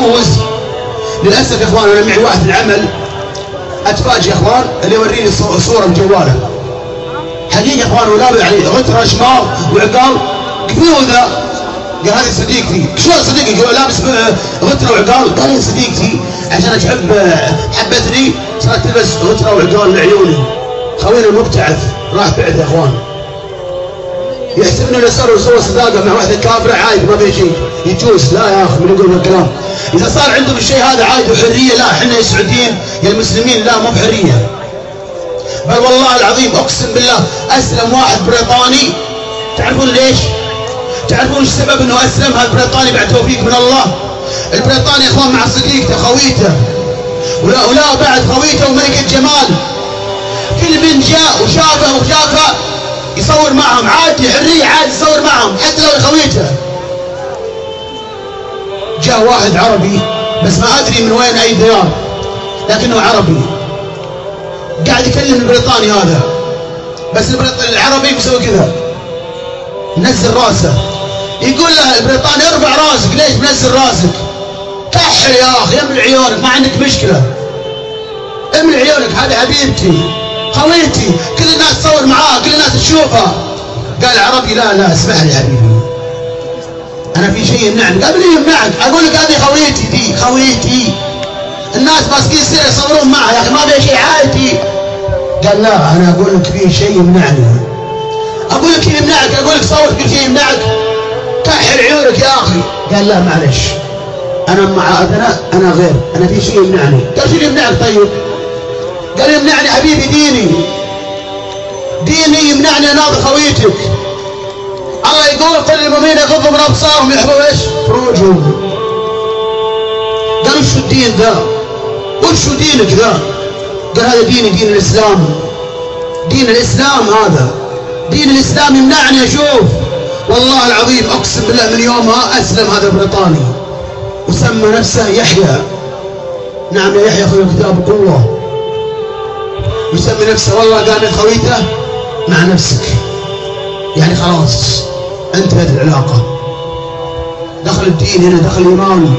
يجوز للأسف يا إخوان أنا معي واحد في العمل. اتفاجئ يا إخوان اللي يوريني صورة بجواله حقيقة يا إخوان ولا عليه. غتره شمار وعقال قفوذه قال هذه صديقتي شلون صديقي قال لابس غتره وعقال قال صديقتي عشان تحب حبتني صارت تلبس غتره وعقال لعيوني. خوينا المبتعث راح بعد يا إخوان. يحسب إنه صار يسوي صداقة مع واحدة كافره عادي ما شيء يجوز. لا يا أخي من يقول الكلام إذا صار عندهم الشيء هذا عادي وحريه لا إحنا يا سعوديين يا المسلمين لا مو بحرية. بل والله العظيم أقسم بالله أسلم واحد بريطاني. تعرفون ليش؟ تعرفون السبب إنه أسلم؟ هذا البريطاني بعد توفيق من الله؟ البريطاني يا أخوان مع صديقته خويته. ولا ولا بعد خويته وملكة جمال كل من جاء وشافه وشافه يصور معهم عادي حرية عادي يصور معهم حتى لو خويته. جاء واحد عربي بس ما أدري من وين أي ديار لكنه عربي. قاعد يكلم البريطاني هذا بس العربي بيسوي كذا نزل راسه. يقول له البريطاني ارفع راسك ليش منزل راسك؟ كحل يا أخي امل عيونك ما عندك مشكلة. امل عيونك هذه حبيبتي خويتي كل الناس تصور معاه كل الناس تشوفها قال العربي لا لا اسمح لي حبيبي. أنا في شيء يمنعني. لي يمنعك. أقول لك هذه خويتي دي. خويتي. الناس ماسكين سيرة يصورون معها. يا أخي ما في شيء. عادي. قال لا أنا أقول لك في شيء يمنعني. أقول لك يمنعك. أقول لك صور كل شيء يمنعك. كحل عيونك يا أخي. قال لا معلش. أنا مع أنا أنا غير. أنا في شيء يمنعني. قال شو يمنعك طيب؟ قال يمنعني حبيبي ديني. ديني يمنعني اناظر خويتك. الله يقول قل للمؤمنين يغضوا من أبصارهم يحبوا إيش؟ فروجهم قال وش الدين ذا؟ وش دينك ذا؟ قال هذا ديني دين الإسلام. دين الإسلام هذا. دين الإسلام يمنعني أشوف. والله العظيم أقسم بالله من يومها أسلم هذا البريطاني. وسمى نفسه يحيى. نعم يا يحيى أخوي كتاب قوة. يسمي نفسه والله قال خويته مع نفسك. يعني خلاص. انتهت العلاقة. دخل الدين هنا دخل الإيمان.